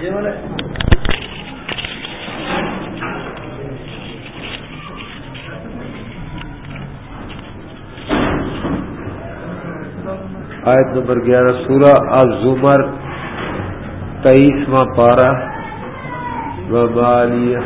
آیت نمبر گیارہ سورہ الزمر تیئیسواں پارہ وبالیہ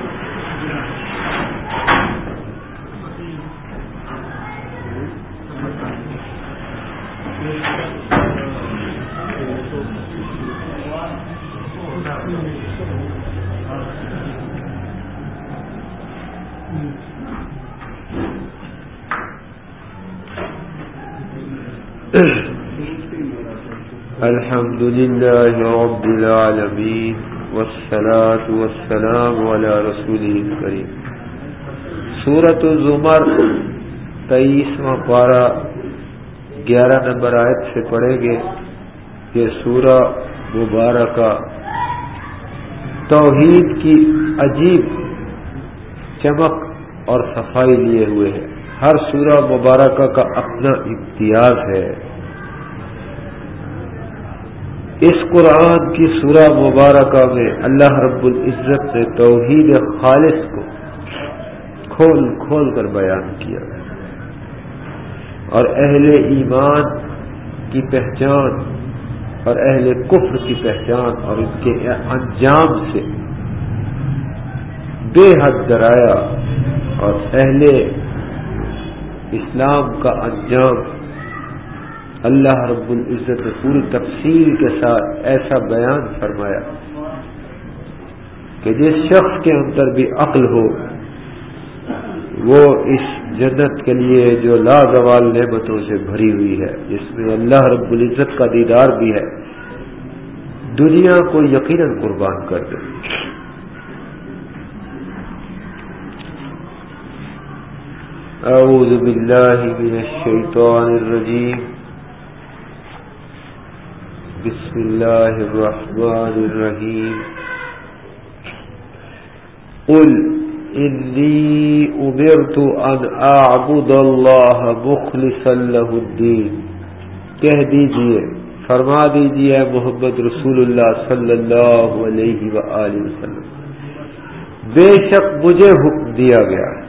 الحمد لله رب العالمين والصلاة والسلام على رسوله الكريم. سورة الزمر تئیسواں پارہ گیارہ نمبر آیت سے پڑھیں گے. یہ سورہ مبارکہ. توحید کی عجیب چمک اور صفائی لیے ہوئے ہے. ہر سورہ مبارکہ کا اپنا امتیاز ہے. اس قرآن کی سورہ مبارکہ میں اللہ رب العزت نے توحید خالص کو کھول کھول کر بیان کیا اور اہل ایمان کی پہچان اور اہل کفر کی پہچان اور ان کے انجام سے بے حد ڈرایا اور اہل اسلام کا انجام اللہ رب العزت نے پوری تفصیل کے ساتھ ایسا بیان فرمایا کہ جس شخص کے اندر بھی عقل ہو، وہ اس جنت کے لیے جو لازوال نعمتوں سے بھری ہوئی ہے، جس میں اللہ رب العزت کا دیدار بھی ہے، دنیا کو یقیناً قربان کر دے۔ اعوذ باللہ من الشیطان الرجیم۔ بسم الله الرحمن الرحيم. قل إني أمرت أن أعبد الله مخلصا له الدين. کہہ دیجیے، فرما دیجیے محمد رسول اللہ صلی اللہ علیہ وآلہ وسلم۔ بے شک مجھے حکم دیا گیا ہے۔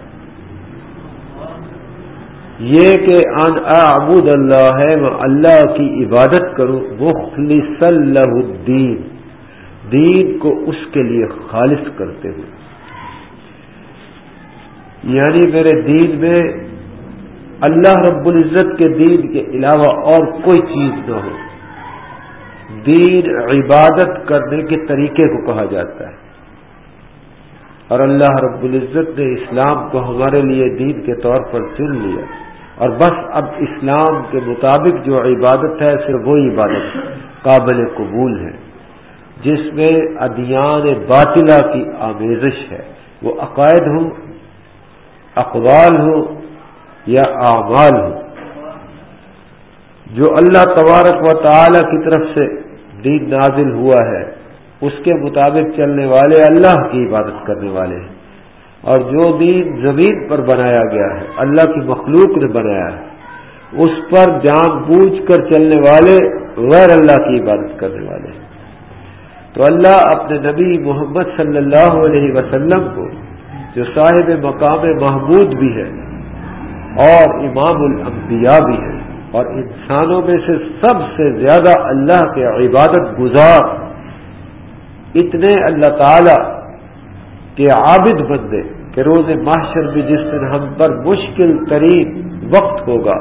یہ کہ ان اعبد اللہ ہے میں اللہ کی عبادت کروں، مخلص اللہ الدین، دین کو اس کے لیے خالص کرتے ہوئے۔ یعنی میرے دین میں اللہ رب العزت کے دین کے علاوہ اور کوئی چیز نہ ہو۔ دین عبادت کرنے کے طریقے کو کہا جاتا ہے۔ اور اللہ رب العزت نے اسلام کو ہمارے لیے دین کے طور پر چن لیا۔ اور بس اب اسلام کے مطابق جو عبادت ہے، صرف وہ عبادت قابل قبول ہے۔ جس میں ادیان باطلہ کی آمیزش ہے۔ وہ عقائد ہوں، اقوال ہو یا اعمال ہو جو اللہ تبارک و تعالی کی طرف سے دین نازل ہوا ہے اس کے مطابق چلنے والے اللہ کی عبادت کرنے والے ہیں۔ اور جو دین زمین پر بنایا گیا ہے، اللہ کی مخلوق نے بنایا ہے، اس پر جان بوجھ کر چلنے والے غیر اللہ کی عبادت کرنے والے ہیں۔ تو اللہ اپنے نبی محمد صلی اللہ علیہ وسلم کو، جو صاحب مقام محمود بھی ہے اور امام الانبیاء بھی ہے، اور انسانوں میں سے سب سے زیادہ اللہ کے عبادت گزار اتنے اللہ تعالی کے عابد بندے کہ روز محشر بھی جس دن ہم پر مشکل ترین وقت ہوگا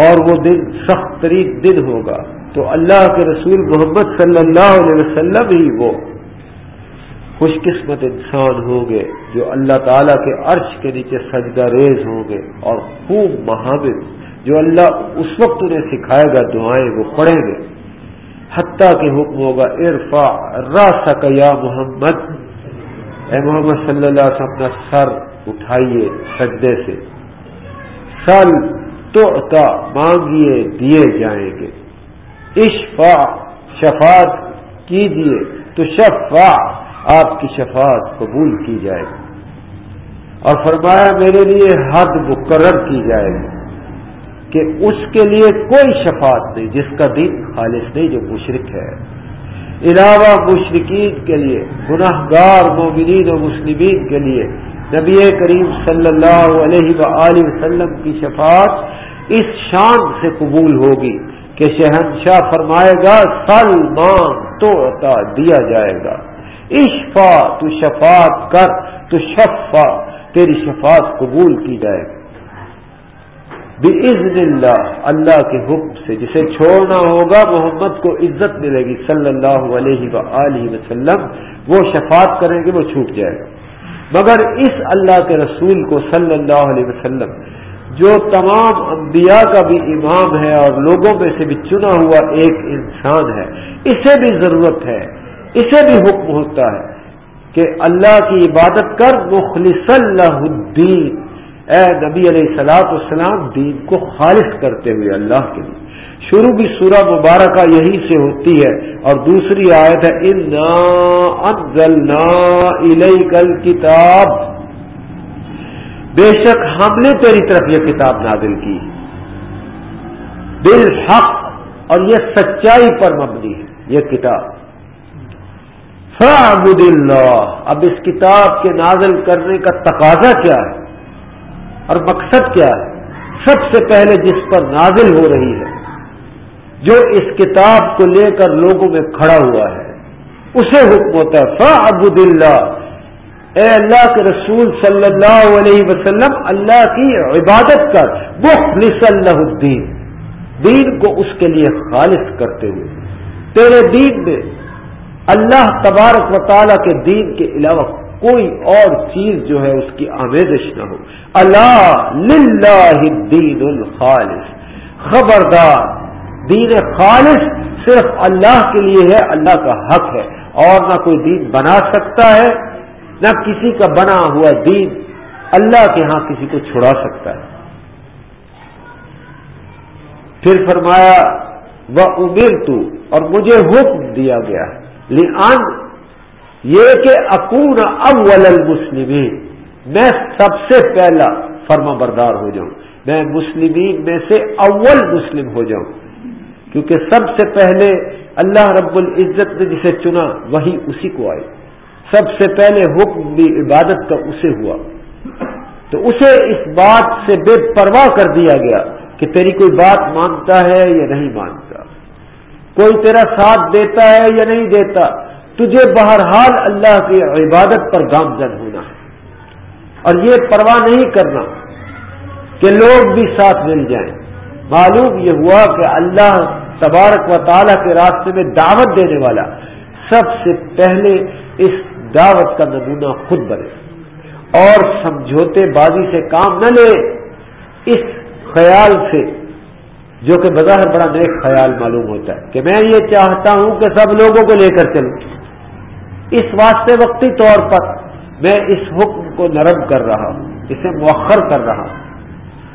اور وہ دن سخت ترین دن ہوگا، تو اللہ کے رسول محمد صلی اللہ علیہ وسلم ہی وہ خوش قسمت انسان ہوں گے جو اللہ تعالیٰ کے عرش کے نیچے سجدہ ریز ہوں گے اور خوب محامد جو اللہ اس وقت انہیں سکھائے گا دعائیں وہ پڑھیں گے۔ حتیٰ کہ حکم ہوگا ارفا راسک یا محمد۔ اے محمد صلی اللہ علیہ وسلم، اپنا سر اٹھائیے سجدے سے۔ سل تو مانگیے، دیے جائیں گے۔ اشفا شفاعت کیجیے۔ تو شفا آپ کی شفاعت قبول کی جائے گی۔ اور فرمایا، میرے لیے حد مقرر کی جائے گی۔ کہ اس کے لیے کوئی شفاعت نہیں، جس کا دین خالص نہیں، جو مشرق ہے۔ علاوہ مشرقین کے لیے گناہ گار مومنین و مسلمین کے لیے نبی کریم صلی اللہ علیہ و وسلم کی شفاعت اس شان سے قبول ہوگی کہ شہنشاہ فرمائے گا، سلمان تو عطا دیا جائے گا۔ اشفا، تو شفاعت کر، تو شفا، تیری شفاعت قبول کی جائے گی۔ بزن اللہ اللہ کے حکم سے جسے چھوڑنا ہوگا محمد کو عزت ملے گی، صلی اللہ علیہ و وسلم، وہ شفاعت کریں گے، وہ چھوٹ جائے گا۔ مگر اس اللہ کے رسول کو صلی اللہ علیہ وسلم، جو تمام انبیاء کا بھی امام ہے اور لوگوں میں سے بھی چنا ہوا ایک انسان ہے، اسے بھی ضرورت ہے، اسے بھی حکم ہوتا ہے کہ اللہ کی عبادت کر مخلص اللہ الدین۔ اے نبی علیہ سلاط السلام دین کو خالص کرتے ہوئے اللہ کے لیے۔ شروع بھی سورہ مبارکہ یہی سے ہوتی ہے اور دوسری آیت ہے کل کتاب بے شک ہم نے تیری طرف یہ کتاب نازل کی۔ بالحق، اور یہ سچائی پر مبنی ہے، یہ کتاب۔ فعبد اللہ۔ اب اس کتاب کے نازل کرنے کا تقاضا کیا ہے؟ اور مقصد کیا ہے؟ سب سے پہلے جس پر نازل ہو رہی ہے، جو اس کتاب کو لے کر لوگوں میں کھڑا ہوا ہے، اسے حکم ہوتا ہے فا ابود اللہ اے اللہ کے رسول صلی اللہ علیہ وسلم، اللہ کی عبادت کر مخلص اللہ الدین دین کو اس کے لیے خالص کرتے ہوئے۔ تیرے دین میں اللہ تبارک و تعالیٰ کے دین کے علاوہ کوئی اور چیز جو ہے، اس کی آمیزش نہ ہو۔ اللہ دین الخالص۔ خبردار، دین خالص صرف اللہ کے لیے ہے، اللہ کا حق ہے۔ اور نہ کوئی دین بنا سکتا ہے، نہ کسی کا بنا ہوا دین اللہ کے ہاں کسی کو چھڑا سکتا ہے۔ پھر فرمایا وہ امیر تو اور مجھے حکم دیا گیا۔ لن یہ کہ اکون اول المسلمین۔ میں سب سے پہلا فرما بردار ہو جاؤں۔ میں مسلمین میں سے اول مسلم ہو جاؤں۔ کیونکہ سب سے پہلے اللہ رب العزت نے جسے چنا، وہی اسی کو آئے۔ سب سے پہلے حکم بھی عبادت کا اسے ہوا۔ تو اسے اس بات سے بے پرواہ کر دیا گیا کہ تیری کوئی بات مانتا ہے یا نہیں مانتا۔ کوئی تیرا ساتھ دیتا ہے یا نہیں دیتا۔ تجھے بہرحال اللہ کی عبادت پر گامزن ہونا ہے۔ اور یہ پرواہ نہیں کرنا کہ لوگ بھی ساتھ مل جائیں۔ معلوم یہ ہوا کہ اللہ تبارک و تعالیٰ کے راستے میں دعوت دینے والا سب سے پہلے اس دعوت کا نمونہ خود بنے۔ اور سمجھوتے بازی سے کام نہ لے۔ اس خیال سے، جو کہ بظاہر بڑا نیک خیال معلوم ہوتا ہے کہ میں یہ چاہتا ہوں کہ سب لوگوں کو لے کر چلوں۔ اس واسطے وقتی طور پر میں اس حکم کو نرم کر رہا ہوں، اسے مؤخر کر رہا ہوں۔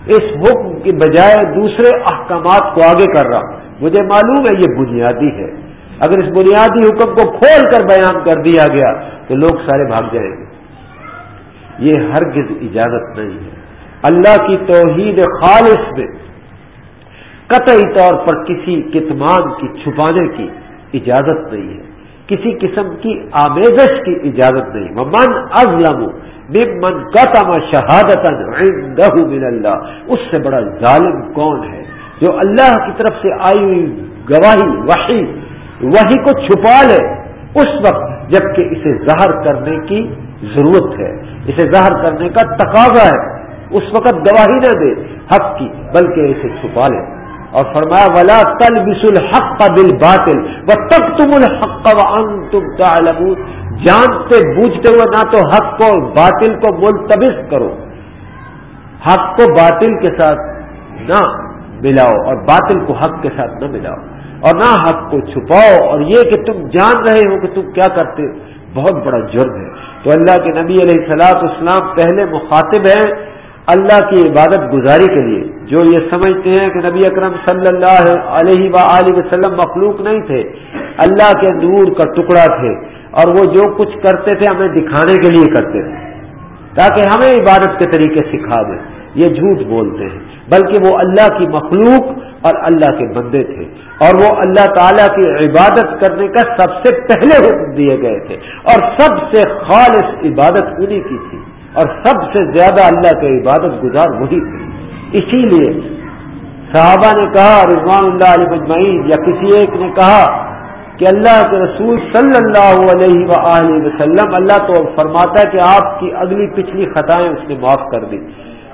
اس حکم کی بجائے دوسرے احکامات کو آگے کر رہا ہوں۔ مجھے معلوم ہے یہ بنیادی ہے۔ اگر اس بنیادی حکم کو کھول کر بیان کر دیا گیا تو لوگ سارے بھاگ جائیں گے۔ یہ ہرگز اجازت نہیں ہے۔ اللہ کی توحید خالص میں قطعی طور پر کسی کتمان کی چھپانے کی اجازت نہیں ہے۔ کسی قسم کی آمیزش کی اجازت نہیں۔ من ازلم من قتم شہادت من اللہ اس سے بڑا ظالم کون ہے جو اللہ کی طرف سے آئی ہوئی گواہی، وحی وہی کو چھپا لے۔ اس وقت جبکہ اسے ظاہر کرنے کی ضرورت ہے۔ اسے ظاہر کرنے کا تقاضا ہے۔ اس وقت گواہی نہ دے، حق کی، بلکہ اسے چھپا لے۔ اور فرمایا، ولا تل بس الحق کا دل باطل وہ تب تم الحق کا تم جانتے بوجھتے ہوئے نہ تو حق کو باطل کو ملتبس کرو۔ حق کو باطل کے ساتھ نہ ملاؤ اور باطل کو حق کے ساتھ نہ ملاؤ۔ اور نہ حق کو چھپاؤ۔ اور یہ کہ تم جان رہے ہو کہ تم کیا کرتے بہت بڑا جرم ہے۔ تو اللہ کے نبی علیہ السلاط اسلام پہلے مخاطب ہیں اللہ کی عبادت گزاری کے لیے۔ جو یہ سمجھتے ہیں کہ نبی اکرم صلی اللہ علیہ و وسلم مخلوق نہیں تھے، اللہ کے نور کا ٹکڑا تھے اور وہ جو کچھ کرتے تھے ہمیں دکھانے کے لیے کرتے تھے۔ تاکہ ہمیں عبادت کے طریقے سکھا دیں یہ جھوٹ بولتے ہیں۔ بلکہ وہ اللہ کی مخلوق اور اللہ کے بندے تھے۔ اور وہ اللہ تعالیٰ کی عبادت کرنے کا سب سے پہلے حکم دیے گئے تھے۔ اور سب سے خالص عبادت انہیں کی تھی۔ اور سب سے زیادہ اللہ کے عبادت گزار وہی تھی اسی لیے صحابہ نے کہا، رضوان اللہ علیہ مجمعین یا کسی ایک نے کہا کہ اللہ کے رسول صلی اللہ علیہ و وسلم، اللہ تو فرماتا ہے کہ آپ کی اگلی پچھلی خطائیں اس نے معاف کر دی۔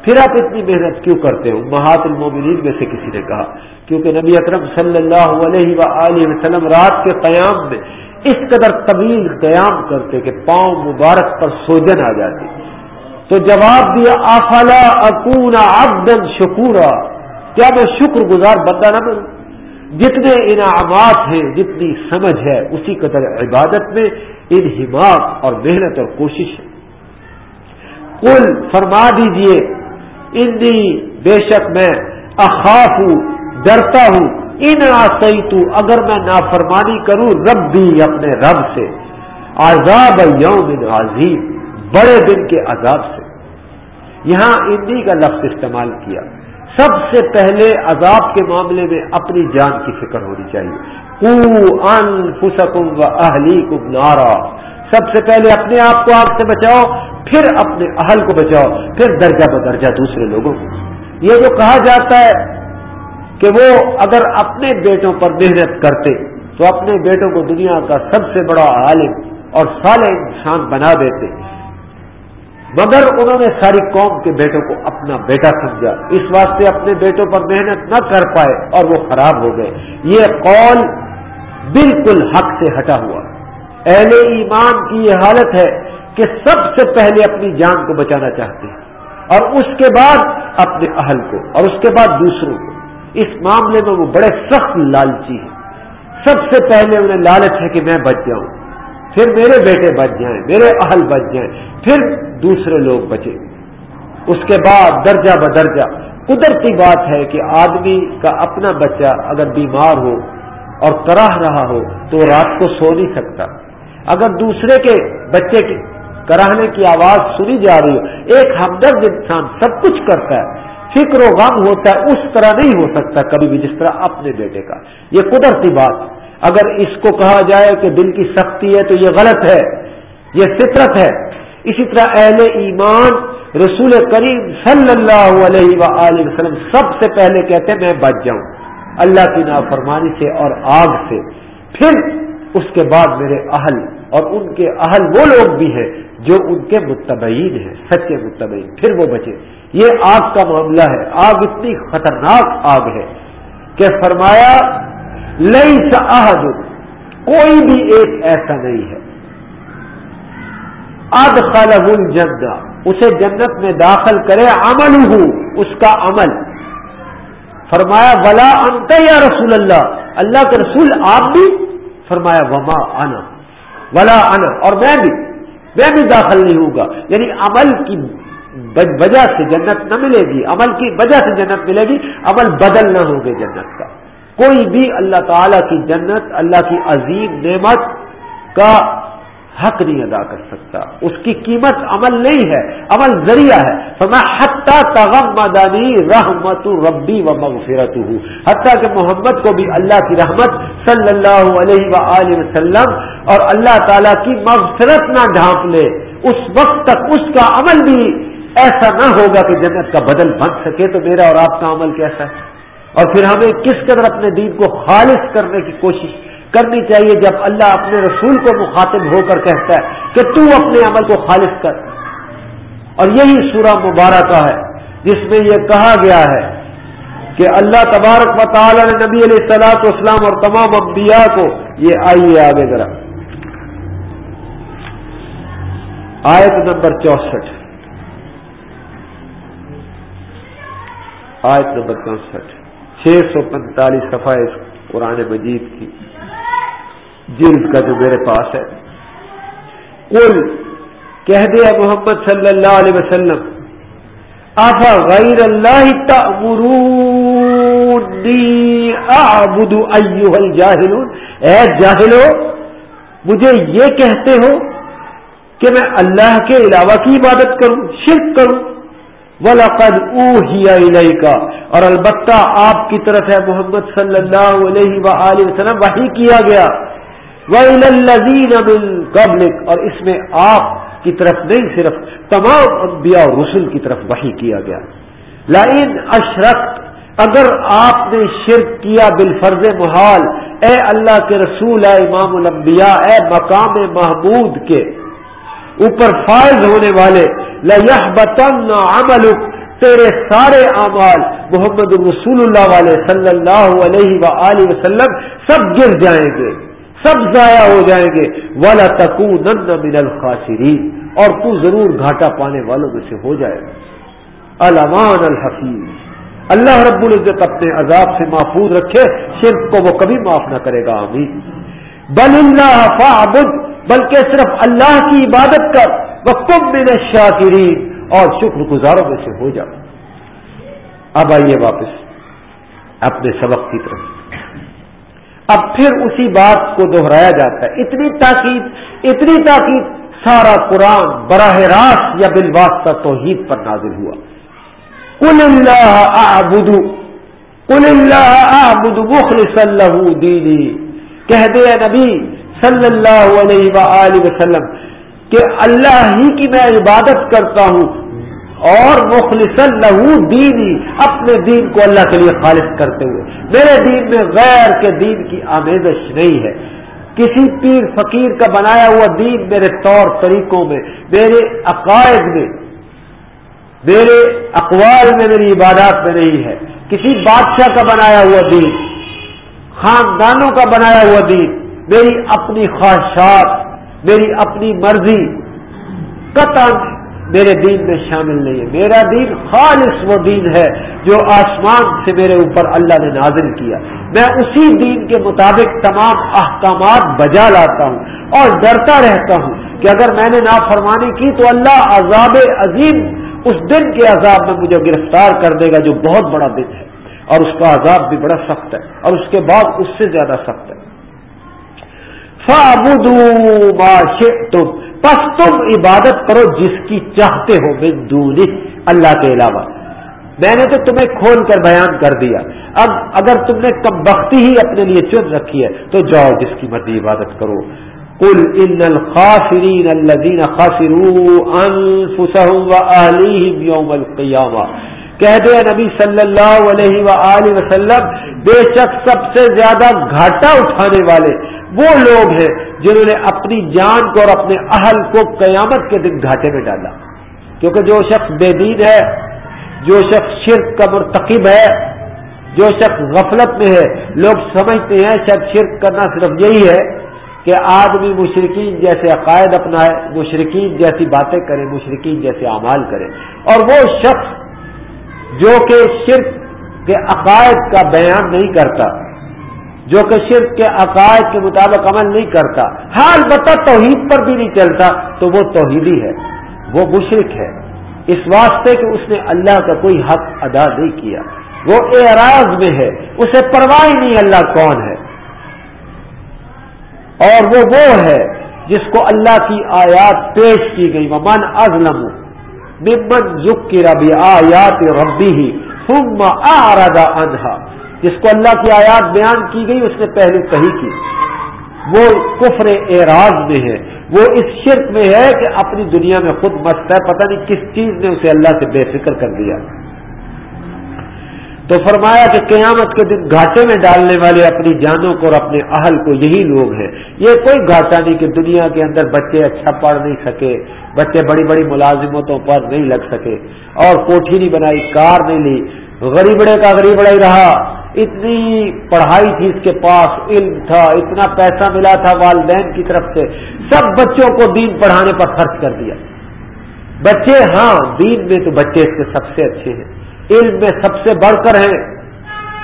پھر آپ اتنی محنت کیوں کرتے ہو؟ محات المومنین میں سے کسی نے کہا۔ کیونکہ نبی اکرم صلی اللہ علیہ و وسلم رات کے قیام میں اس قدر طویل قیام کرتے کہ پاؤں مبارک پر سوجن آ جاتی۔ تو جواب دیا آفلا اکونا عبدن شکورا؟ کیا میں شکر گزار بندہ نہ بنوں؟ جتنے انعامات ہیں، جتنی سمجھ ہے، اسی قدر عبادت میں انہماق اور محنت اور کوشش ہے۔ کل فرما دیجیے، انی بے شک میں اخاف ہوں ڈرتا ہوں۔ ان آئی اگر میں نافرمانی کروں رب بھی اپنے رب سے۔ عذاب یوم عظیم۔ بڑے دن کے عذاب سے۔ یہاں انی کا لفظ استعمال کیا۔ سب سے پہلے عذاب کے معاملے میں اپنی جان کی فکر ہونی چاہیے۔ کو ان فسکم و اہلی کم نارا۔ سب سے پہلے اپنے آپ کو آگ سے بچاؤ، پھر اپنے اہل کو بچاؤ، پھر درجہ بدرجہ دوسرے لوگوں کو۔ یہ جو کہا جاتا ہے کہ وہ اگر اپنے بیٹوں پر محنت کرتے، تو اپنے بیٹوں کو دنیا کا سب سے بڑا عالم اور سال انسان بنا دیتے۔ مگر انہوں نے ساری قوم کے بیٹوں کو اپنا بیٹا سمجھا۔ اس واسطے اپنے بیٹوں پر محنت نہ کر پائے اور وہ خراب ہو گئے۔ یہ قول بالکل حق سے ہٹا ہوا۔ اہل ایمان کی یہ حالت ہے کہ سب سے پہلے اپنی جان کو بچانا چاہتے ہیں اور اس کے بعد اپنے اہل کو اور اس کے بعد دوسروں کو۔ اس معاملے میں وہ بڑے سخت لالچی ہیں۔ سب سے پہلے انہیں لالچ ہے کہ میں بچ جاؤں۔ پھر میرے بیٹے بچ جائیں، میرے اہل بچ جائیں، پھر دوسرے لوگ بچے اس کے بعد درجہ بدرجہ۔ قدرتی بات ہے کہ آدمی کا اپنا بچہ اگر بیمار ہو اور کراہ رہا ہو تو رات کو سو نہیں سکتا۔ اگر دوسرے کے بچے کی کراہنے کی آواز سنی جا رہی ہو، ایک ہمدرد انسان سب کچھ کرتا ہے، فکر و غم ہوتا ہے، اس طرح نہیں ہو سکتا کبھی بھی جس طرح اپنے بیٹے کا۔ یہ قدرتی بات۔ اگر اس کو کہا جائے کہ دل کی سختی ہے تو یہ غلط ہے، یہ فطرت ہے۔ اسی طرح اہل ایمان رسول کریم صلی اللہ علیہ و وسلم سب سے پہلے کہتے ہیں، میں بچ جاؤں۔ اللہ کی نافرمانی سے اور آگ سے۔ پھر اس کے بعد میرے اہل اور ان کے اہل وہ لوگ بھی ہیں جو ان کے متبعین ہیں، سچے متبعین۔ پھر وہ بچے۔ یہ آگ کا معاملہ ہے۔ آگ اتنی خطرناک آگ ہے کہ فرمایا لئی سہد کوئی بھی ایک ایسا نہیں ہے۔ اد خالب الجنہ اسے جنت میں داخل کرے عمل ہوں اس کا عمل۔ فرمایا، ولا انت یا رسول اللہ اللہ کے رسول آپ بھی۔ فرمایا، وما انا ولا انا اور میں بھی۔ میں بھی داخل نہیں ہوں گا یعنی عمل کی وجہ سے جنت نہ ملے گی۔ عمل کی وجہ سے جنت ملے گی۔ عمل بدل نہ ہوگے جنت کا۔ کوئی بھی اللہ تعالی کی جنت، اللہ کی عظیم نعمت کا حق نہیں ادا کر سکتا۔ اس کی قیمت عمل نہیں ہے، عمل ذریعہ ہے۔ تو میں حتیٰ تغم مدانی رحمت ربی و مغفرت ہوں حتیٰ کہ محمد کو بھی اللہ کی رحمت صلی اللہ علیہ و وسلم اور اللہ تعالیٰ کی مغفرت نہ ڈھانپ لے۔ اس وقت تک اس کا عمل بھی ایسا نہ ہوگا کہ جنت کا بدل بن سکے تو میرا اور آپ کا عمل کیسا ہے؟ اور پھر ہمیں کس قدر اپنے دین کو خالص کرنے کی کوشش کرنی چاہیے جب اللہ اپنے رسول کو مخاطب ہو کر کہتا ہے کہ تو اپنے عمل کو خالص کر۔ اور یہی سورہ مبارکہ ہے، جس میں یہ کہا گیا ہے کہ اللہ تبارک و تعالی نے نبی علیہ السلاط اسلام اور تمام انبیاء کو یہ آئیے آگے ذرا۔ آیت نمبر چونسٹھ۔ آیت نمبر چونسٹھ۔ چھ سو پینتالیس صفحہ اس قرآن مجید کی جلد کا جو میرے پاس ہے۔ کل کہہ دیا محمد صلی اللہ علیہ وسلم آفا غیر اللہ الجاہلون۔ اے جاہلو، مجھے یہ کہتے ہو کہ میں اللہ کے علاوہ کی عبادت کروں، شرک کروں۔ وَلَقَدْ أُوحِيَ إِلَيْكَ۔ اور البتہ آپ کی طرف ہے محمد صلی اللہ علیہ وآلہ وسلم، وحی کیا گیا۔ وَإِلَى الَّذِينَ مِن قَبْلِكَ۔ اور اس میں آپ کی طرف نہیں، صرف تمام انبیاء اور رسل کی طرف وحی کیا گیا۔ لائن اشرک اگر آپ نے شرک کیا بالفرض محال، اے اللہ کے رسول، اے امام الانبیاء، اے مقام محمود کے اوپر فائز ہونے والے لہ بتن تیرے سارے اعمال محمد رسول اللہ والے صلی اللہ علیہ و وسلم سب گر جائیں گے، سب ضائع ہو جائیں گے۔ والا تکو نند من الخاصرین اور تو ضرور گھاٹا پانے والوں میں سے ہو جائے۔ گا الامان الحفیظ اللہ رب العزت اپنے عذاب سے محفوظ رکھے، شرک کو وہ کبھی معاف نہ کرے گا، آمین۔ بل اللہ فعبد بلکہ صرف اللہ کی عبادت کر۔ وہ کم من شاکرین اور شکر گزاروں میں سے ہو جا۔ اب آئیے واپس اپنے سبق کی طرف۔ اب پھر اسی بات کو دوہرایا جاتا ہے۔ اتنی تاکید اتنی تاکید، سارا قرآن براہ راست یا بالواسطہ توحید پر نازل ہوا۔ کل اللہ آبد کل اللہ آبد مخلص اللہ دینی کہہ دے نبی صلی اللہ علیہ وآلہ وسلم کہ اللہ ہی کی میں عبادت کرتا ہوں اور مخلص اللہ دینی اپنے دین کو اللہ کے لیے خالص کرتے ہوئے۔ میرے دین میں غیر کے دین کی آمیزش نہیں ہے۔ کسی پیر فقیر کا بنایا ہوا دین میرے طور طریقوں میں، میرے عقائد میں، میرے اقوال میں میری عبادات میں نہیں ہے۔ کسی بادشاہ کا بنایا ہوا دین، خاندانوں کا بنایا ہوا دین، میری اپنی خواہشات میری اپنی مرضی قطع میرے دین میں شامل نہیں ہے۔ میرا دین خالص وہ دین ہے جو آسمان سے میرے اوپر اللہ نے نازل کیا۔ میں اسی دین کے مطابق تمام احکامات بجا لاتا ہوں اور ڈرتا رہتا ہوں کہ اگر میں نے نافرمانی کی تو اللہ عذاب عظیم اس دن کے عذاب میں مجھے گرفتار کر دے گا جو بہت بڑا دن ہے اور اس کا عذاب بھی بڑا سخت ہے اور اس کے بعد اس سے زیادہ سخت ہے۔ تم پس تم عبادت کرو جس کی چاہتے ہو، من دونی اللہ کے علاوہ۔ میں نے تو تمہیں کھول کر بیان کر دیا۔ اب اگر تم نے کم بختی ہی اپنے لیے چن رکھی ہے، تو جاؤ جس کی مرضی عبادت کرو۔ کل ان الخاسرین الذین خاسروا انفسهم واهليهم يوم القيامه کہہ دے نبی صلی اللہ علیہ وآلہ وسلم، بے شک سب سے زیادہ گھاٹا اٹھانے والے وہ لوگ ہیں جنہوں نے اپنی جان کو اور اپنے اہل کو قیامت کے دن گھاٹے میں ڈالا۔ کیونکہ جو شخص بے دین ہے، جو شخص شرک کا مرتقب ہے، جو شخص غفلت میں ہے، لوگ سمجھتے ہیں شاید شرک کرنا صرف یہی ہے کہ آدمی مشرقین جیسے عقائد اپنائے مشرقین جیسی باتیں کرے مشرقین جیسے اعمال کرے اور وہ شخص جو کہ شرک کے عقائد کا بیان نہیں کرتا، جو کہ شرک کے عقائد کے مطابق عمل نہیں کرتا ہاں حال بتا توحید پر بھی نہیں چلتا، تو وہ توحیدی ہے، وہ مشرق ہے۔ اس واسطے کہ اس نے اللہ کا کوئی حق ادا نہیں کیا۔ وہ اعراض میں ہے، اسے پرواہ نہیں اللہ کون ہے۔ اور وہ وہ ہے جس کو اللہ کی آیات پیش کی گئی۔ من ازلم ممن کی ربی آیات ربی ہی ثم اعرض انہا جس کو اللہ کی آیات بیان کی گئی، اس نے پہلے کہی کی۔ وہ کفر اعراض میں ہے۔ وہ اس شرک میں ہے کہ اپنی دنیا میں خود مست ہے۔ پتہ نہیں کس چیز نے اسے اللہ سے بے فکر کر دیا۔ تو فرمایا کہ قیامت کے دن گھاٹے میں ڈالنے والے اپنی جانوں کو اور اپنے اہل کو یہی لوگ ہیں۔ یہ کوئی گھاٹا نہیں کہ دنیا کے اندر بچے اچھا پڑھ نہیں سکے، بچے بڑی بڑی ملازمتوں پر نہیں لگ سکے اور کوٹھی نہیں بنائی، کار نہیں لی۔ غریبڑے کا غریبڑا ہی رہا۔ اتنی پڑھائی تھی اس کے پاس، علم تھا، اتنا پیسہ ملا تھا والدین کی طرف سے۔ سب بچوں کو دین پڑھانے پر خرچ کر دیا۔ بچے ہاں دین میں تو بچے اس کے سب سے اچھے ہیں۔ علم میں سب سے بڑھ کر ہیں،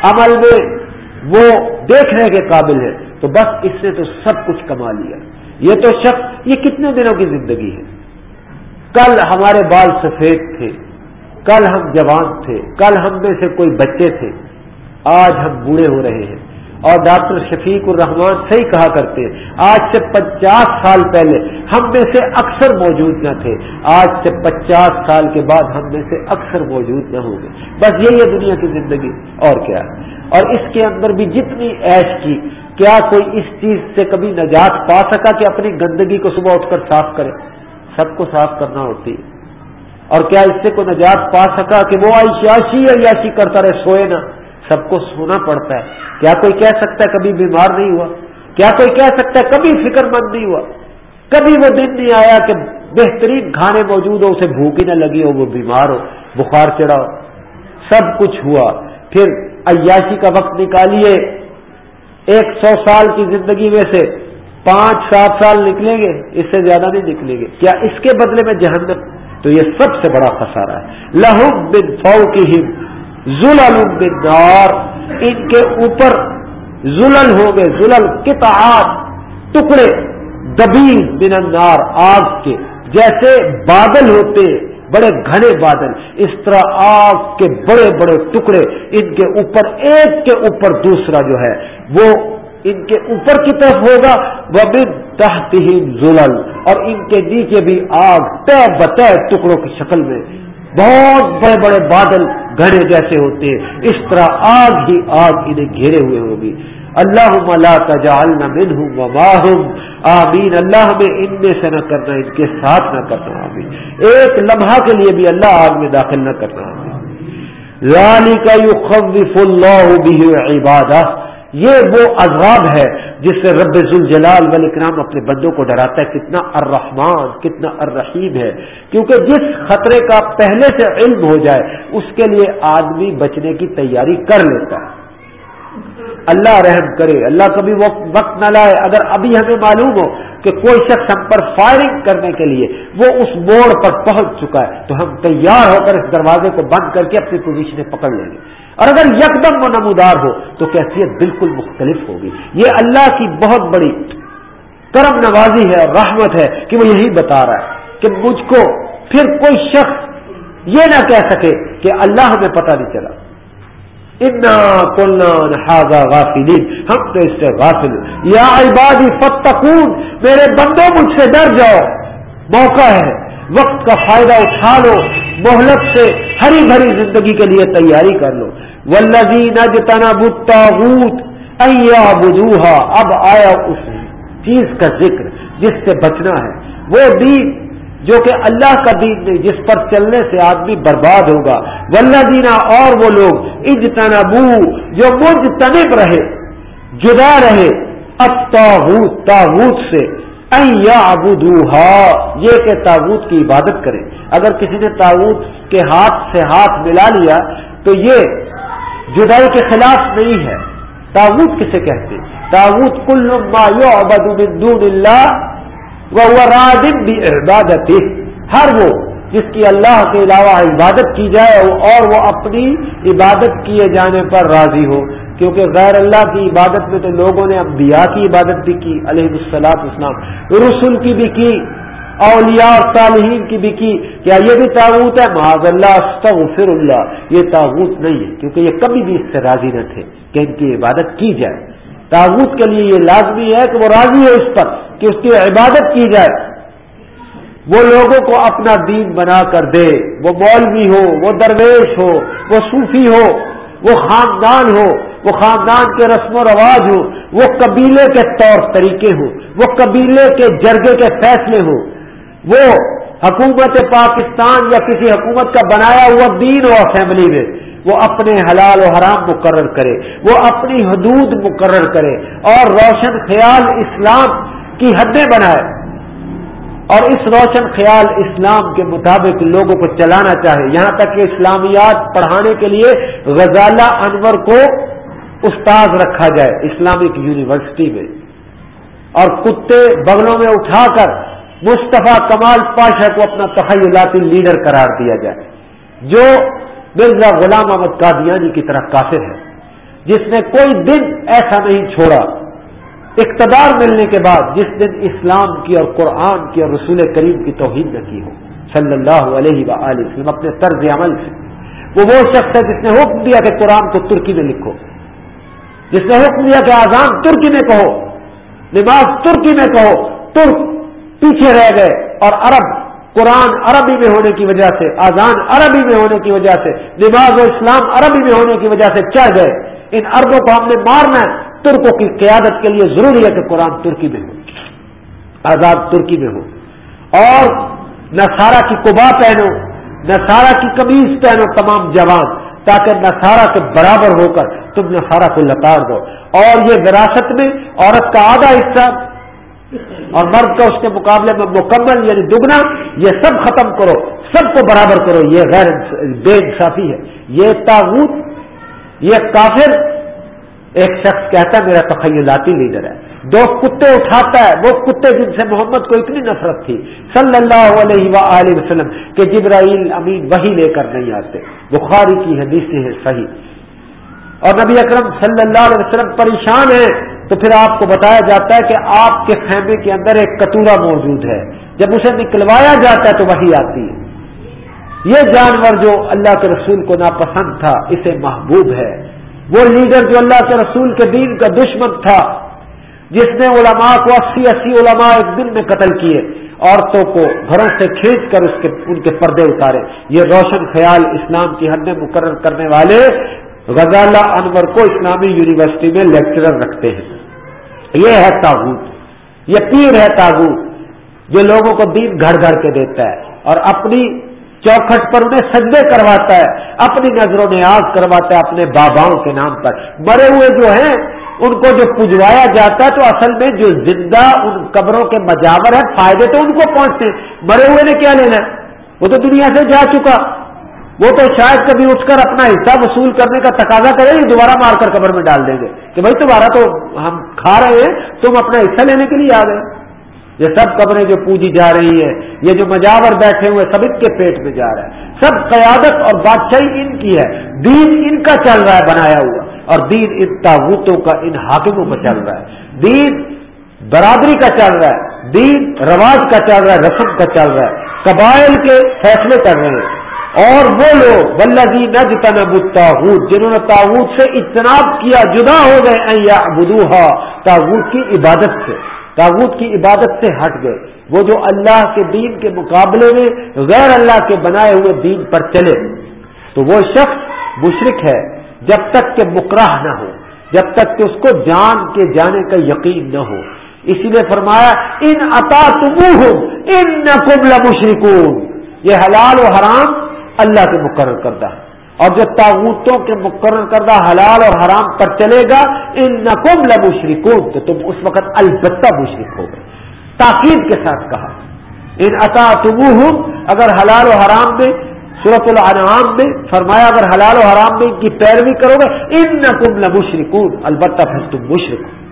عمل میں وہ دیکھنے کے قابل ہے تو بس اس نے تو سب کچھ کما لیا۔ یہ تو شخص، یہ کتنے دنوں کی زندگی ہے؟ کل ہمارے بال سفید تھے، کل ہم جوان تھے، کل ہم میں سے کوئی بچے تھے۔ آج ہم بوڑھے ہو رہے ہیں۔ اور ڈاکٹر شفیق الرحمان صحیح کہا کرتے، آج سے پچاس سال پہلے ہم میں سے اکثر موجود نہ تھے۔ آج سے پچاس سال کے بعد ہم میں سے اکثر موجود نہ ہوں گے۔ بس یہی ہے دنیا کی زندگی، اور کیا۔ اور اس کے اندر بھی جتنی ایش کی، کیا کوئی اس چیز سے کبھی نجات پا سکا کہ اپنی گندگی کو صبح اٹھ کر صاف کرے؟ سب کو صاف کرنا ہوتی۔ ہے اور کیا اس سے کوئی نجات پا سکا کہ وہ عیاشی عیاشی کرتا رہے، سوئے نہ۔ سب کو سونا پڑتا ہے۔ کیا کوئی کہہ سکتا ہے کبھی بیمار نہیں ہوا؟ کیا کوئی کہہ سکتا ہے کبھی فکر مند نہیں ہوا؟ کبھی وہ دن نہیں آیا کہ بہترین کھانے موجود ہو، اسے بھوک ہی نہ لگی ہو، وہ بیمار ہو، بخار چڑھا ہو۔ سب کچھ ہوا۔ پھر عیاشی کا وقت نکالیے۔ ایک سو سال کی زندگی میں سے پانچ، سات سال نکلیں گے، اس سے زیادہ نہیں نکلیں گے۔ کیا اس کے بدلے میں جہنم؟ تو یہ سب سے بڑا خسارہ ہے۔ لہو بن فو کی زلل بالنار ان کے اوپر زلل ہو گئے زلل کتاب ٹکڑے دبی بن النار، آگ کے، جیسے بادل ہوتے، بڑے گھنے بادل۔ اس طرح آگ کے بڑے بڑے ٹکڑے، ان کے اوپر، ایک کے اوپر دوسرا جو ہے، وہ ان کے اوپر کی طرف ہوگا۔ وہ بھی تحت ہی زلل اور ان کے نیچے بھی آگ طے بطے ٹکڑوں کی شکل میں۔ بہت بڑے بڑے بادل گھڑے جیسے ہوتے ہیں اس طرح آگ ہی آگ انہیں گھیرے ہوئے ہوگی۔ اللہ ملا تجالنا من ہوں آمین۔ اللہ ہمیں ان میں سے نہ کرنا، ان کے ساتھ نہ کرنا۔ آمین۔ ایک لمحہ کے لیے بھی اللہ آگ میں داخل نہ کرنا۔ آمین۔ رانی کا یو خف اللہ بھی عبادت یہ وہ عذاب ہے جس سے رب الجلال والاکرام اپنے بندوں کو ڈراتا ہے، کتنا الرحمان کتنا الرحیم ہے۔ کیونکہ جس خطرے کا پہلے سے علم ہو جائے، اس کے لیے آدمی بچنے کی تیاری کر لیتا ہے۔ اللہ رحم کرے، اللہ کبھی وقت نہ لائے۔ اگر ابھی ہمیں معلوم ہو کہ کوئی شخص ہم پر فائرنگ کرنے کے لیے وہ اس موڑ پر پہنچ چکا ہے، تو ہم تیار ہو کر اس دروازے کو بند کر کے اپنی پوزیشنیں پکڑ لیں گے۔ اور اگر یکدم وہ نمودار ہو، تو کیفیت بالکل مختلف ہوگی۔ یہ اللہ کی بہت بڑی کرم نوازی ہے اور رحمت ہے کہ وہ یہی بتا رہا ہے کہ مجھ کو پھر کوئی شخص یہ نہ کہہ سکے کہ اللہ ہمیں پتہ نہیں چلا۔ غافلین ہم تو اس سے غافل یا عبادی فتقون میرے بندوں مجھ سے ڈر جاؤ۔ موقع ہے۔ وقت کا فائدہ اٹھا لو۔ مہلت سے ہری بھری زندگی کے لیے تیاری کر لو۔ ولزین اجتنا بتاغوت ایا بدوہا اب آیا اس چیز کا ذکر جس سے بچنا ہے۔ وہ دین جو کہ اللہ کا دین نہیں، جس پر چلنے سے آدمی برباد ہوگا۔ ولدینا اور وہ لوگ اجتنا بو جو مجھ تنب رہے، جدا رہے اب تاغوت تاغوت سے ایا ابودوہا یہ کہ تاغوت کی عبادت کرے اگر کسی نے تاغوت کے ہاتھ سے ہاتھ ملا لیا، تو یہ جدائی کے خلاف نہیں ہے۔ تاغوت کسے کہتے؟ تاغوت کل ما یعبد من دون اللہ وہ رادم بھی عبادت ہر وہ جس کی اللہ کے علاوہ عبادت کی جائے اور وہ اپنی عبادت کیے جانے پر راضی ہو. کیونکہ غیر اللہ کی عبادت میں تو لوگوں نے انبیاء کی عبادت بھی کی، علیہ السلاط اسلام رسول کی بھی کی، اولیاء صالحین کی بھی کی. کیا یہ بھی تعوت ہے؟ معاذ اللہ، استغفر اللہ. یہ تعوت نہیں ہے، کیونکہ یہ کبھی بھی اس سے راضی نہ تھے کہ ان کی عبادت کی جائے. تعوت کے لیے یہ لازمی ہے کہ وہ راضی ہو اس پر کہ اس کی عبادت کی جائے۔ وہ لوگوں کو اپنا دین بنا کر دے۔ وہ مولوی ہو، وہ درویش ہو، وہ صوفی ہو، وہ خاندان ہو، وہ خاندان کے رسم و رواج ہو، وہ قبیلے کے طور طریقے ہو، وہ قبیلے کے جرگے کے فیصلے ہو۔ وہ حکومت پاکستان یا کسی حکومت کا بنایا ہوا دین ہو اسمبلی میں۔ وہ اپنے حلال و حرام مقرر کرے، وہ اپنی حدود مقرر کرے اور روشن خیال اسلام کی حدیں بنائے۔ اور اس روشن خیال اسلام کے مطابق لوگوں کو چلانا چاہے۔ یہاں تک کہ اسلامیات پڑھانے کے لیے غزالہ انور کو استاد رکھا جائے اسلامک یونیورسٹی میں۔ اور کتے بغلوں میں اٹھا کر مصطفیٰ کمال پاشا کو اپنا تخیلاتی لیڈر قرار دیا جائے۔ جو مرزا غلام احمد قادیانی کی طرح کافر ہے جس نے کوئی دن ایسا نہیں چھوڑا۔ اقتدار ملنے کے بعد جس دن اسلام کی اور قرآن کی اور رسول کریم کی توحید نہ کی ہو۔ صلی اللہ علیہ وسلم اپنے طرز عمل سے۔ وہ وہ شخص ہے جس نے حکم دیا کہ قرآن کو ترکی میں لکھو۔ جس نے حکم دیا کہ آزان ترکی میں کہو۔ نماز ترکی میں کہو۔ ترک پیچھے رہ گئے اور عرب قرآن عربی میں ہونے کی وجہ سے آزان عربی میں ہونے کی وجہ سے، نماز و اسلام عربی میں ہونے کی وجہ سے چڑھ گئے۔ ان عربوں کو ہم نے مارنا ہے۔ ترکوں کی قیادت کے لیے ضروری ہے کہ قرآن ترکی میں ہو۔ آزاد ترکی میں ہو۔ اور نسارا کی کبا پہنو نسارا کی قمیض پہنو تمام جوان، تاکہ نسارا کے برابر ہو کر تم نسارا کو لتاڑ دو۔ اور یہ وراثت میں عورت کا آدھا حصہ اور مرد کا اس کے مقابلے میں مکمل یعنی دگنا، یہ سب ختم کرو، سب کو برابر کرو، یہ غیر بے انصافی ہے۔ یہ تاغوت، یہ کافر، ایک شخص کہتا ہے، میرا تخیلاتی لیڈر ہے۔ دو کتے اٹھاتا ہے، وہ کتے جن سے محمد کو اتنی نفرت تھی، صلی اللہ علیہ وآلہ وسلم، کہ جبرائیل امین وہی لے کر نہیں آتے۔ بخاری کی حدیث ہے صحیح۔ اور نبی اکرم صلی اللہ علیہ وسلم پریشان ہے تو پھر آپ کو بتایا جاتا ہے کہ آپ کے خیمے کے اندر ایک کتورا موجود ہے۔ جب اسے نکلوایا جاتا ہے تو وہی آتی ہے۔ یہ جانور جو اللہ کے رسول کو ناپسند تھا، اسے محبوب ہے۔ وہ لیڈر جو اللہ کے رسول کے دین کا دشمن تھا، جس نے علماء کو اسی اسی علماء ایک دن میں قتل کیے، عورتوں کو گھروں سے کھینچ کر اس کے، ان کے پردے اتارے۔ یہ روشن خیال اسلام کی حد میں مقرر کرنے والے غزالہ انور کو اسلامی یونیورسٹی میں لیکچرر رکھتے ہیں۔ یہ ہے تاغوت۔ یہ پیر ہے تاغوت جو لوگوں کو دین گھر گھر کے دیتا ہے اور اپنی چوکھٹ پر انہیں سجدے کرواتا ہے، اپنی نظروں میں آگ کرواتا ہے اپنے باباؤں کے نام پر۔ مرے ہوئے جو ہیں، ان کو جو پجوایا جاتا ہے تو اصل میں جو زندہ ان قبروں کے مجاور ہیں، فائدے تو ان کو پہنچتے مرے ہوئے نے کیا لینا ہے؟ وہ تو دنیا سے جا چکا۔ وہ تو شاید کبھی اٹھ کر اپنا حصہ وصول کرنے کا تقاضا کرے گی دوبارہ مار کر قبر میں ڈال دیں گے کہ بھائی تمہارا تو ہم کھا رہے ہیں، تم اپنا حصہ لینے کے لیے آ گئے۔ یہ سب قبریں جو پوجی جا رہی ہیں، یہ جو مجاور بیٹھے ہوئے سب ان کے پیٹ میں جا رہا ہے سب قیادت اور بادشاہی ان کی ہے۔ دین ان کا چل رہا ہے، بنایا ہوا۔ اور دین ان تاغوتوں کا، ان حاکموں کا چل رہا ہے۔ دین برادری کا چل رہا ہے۔ دین رواج کا چل رہا ہے، رسم کا چل رہا ہے۔ قبائل کے فیصلے کر رہے ہیں۔ اور وہ لوگ ولزی نج تنب تاحود جنہوں نے تاحود سے اجتناب کیا، جدا ہو گئے یا بدوہا تاحود کی عبادت سے تاحود کی عبادت سے ہٹ گئے۔ وہ جو اللہ کے دین کے مقابلے میں غیر اللہ کے بنائے ہوئے دین پر چلے۔ تو وہ شخص مشرق ہے، جب تک کہ مکراہ نہ ہو، جب تک کہ اس کو جان کے جانے کا یقین نہ ہو۔ اسی لیے فرمایا، ان عطا تم ان نقبل مشرقون یہ حلال و حرام اللہ کے مقرر کردہ اور جو تاغوتوں کے مقرر کردہ حلال اور حرام پر چلے گا ان نقم لمشرکون، تو تم اس وقت البتہ مشرق ہو گئے۔ تاکید کے ساتھ کہا، ان عطا اگر حلال و حرام میں صورت العام میں، فرمایا اگر حلال و حرام میں ان کی پیروی کرو گے ان نقم لمشرکون، البتہ پھر تم مشرق ہو۔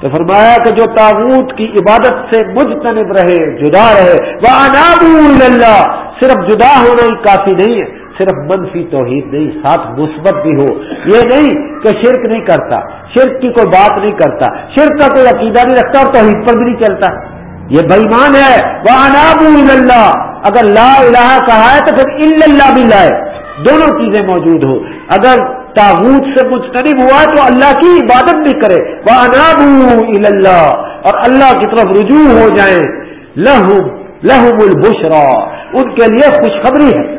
تو فرمایا کہ جو تاغوت کی عبادت سے مجتنب رہے، جدا رہے وہ اناب اللہ صرف جدا ہونا ہی کافی نہیں ہے، صرف منفی توحید نہیں، ساتھ مثبت بھی ہو۔ یہ نہیں کہ شرک نہیں کرتا، شرک کی کوئی بات نہیں کرتا۔ شرک کا کوئی عقیدہ نہیں رکھتا اور توحید پر بھی نہیں چلتا۔ یہ بےمان ہے۔ وہ اناب اللہ اگر لا الہ کہا ہے تو پھر اللہ بھی لائے دونوں چیزیں موجود ہو اگر تاغوت سے مجتنب ہوا تو اللہ کی عبادت بھی کرے۔ وہ اناب اللہ اور اللہ کی طرف رجوع ہو جائیں۔ لہم لہم البشرا ان کے لیے خوشخبری ہے۔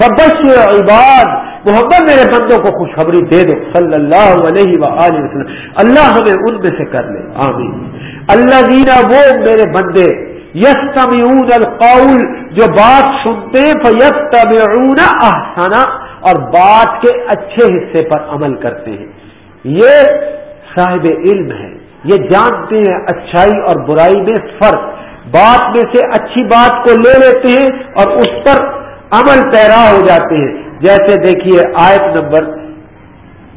فبش عباد محمد میرے بندوں کو خوشخبری دے دو۔ صلی اللہ علیہ وسلم۔ اللہ ہمیں ان میں سے کر لے۔ آمین۔ اللہ دینا وہ میرے بندے یس القول، جو بات سنتے یس فیس احسانہ اور بات کے اچھے حصے پر عمل کرتے ہیں۔ یہ صاحب علم ہے۔ یہ جانتے ہیں اچھائی اور برائی میں فرق۔ بات میں سے اچھی بات کو لے لیتے ہیں اور اس پر عمل پیرا ہو جاتے ہیں۔ جیسے دیکھیے آیت نمبر،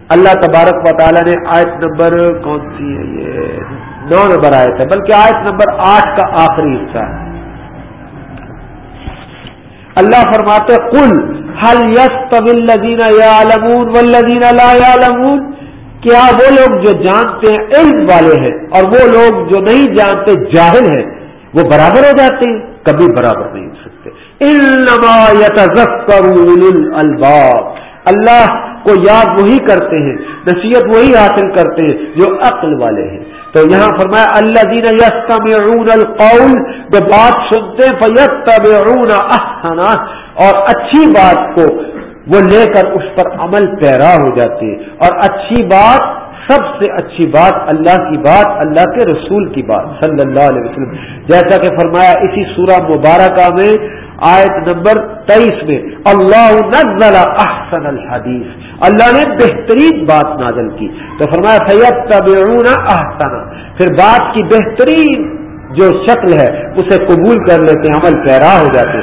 اللہ تبارک و تعالیٰ نے آیت نمبر کون سی ہے یہ؟ نو نمبر آیت ہے، بلکہ آیت نمبر آٹھ کا آخری حصہ ہے۔ اللہ فرماتے کل حل یس طبل لدینہ یا لمون و لا یا لمون کیا وہ لوگ جو جانتے ہیں علم والے ہیں اور وہ لوگ جو نہیں جانتے جاہل ہیں؟ وہ برابر ہو جاتے ہیں، کبھی برابر نہیں ہو سکتے۔ الباب اللہ کو یاد وہی کرتے ہیں، نصیحت وہی حاصل کرتے ہیں جو عقل والے ہیں۔ تو یہاں فرمایا اللہ دین یستمعون القول، جو بات سنتے فیتبعون احسنا اور اچھی بات کو وہ لے کر اس پر عمل پیرا ہو جاتے ہیں۔ اور اچھی بات سب سے اچھی بات اللہ کی بات، اللہ کے رسول کی بات، صلی اللہ علیہ وسلم۔ جیسا کہ فرمایا اسی سورہ مبارکہ میں، آیت نمبر تیئیس میں، اللہ نزل احسن الحدیث۔ اللہ نے بہترین بات نازل کی۔ تو فرمایا سید تبعون احسن پھر بات کی بہترین جو شکل ہے، اسے قبول کر لیتے ہیں، عمل پیرا ہو جاتے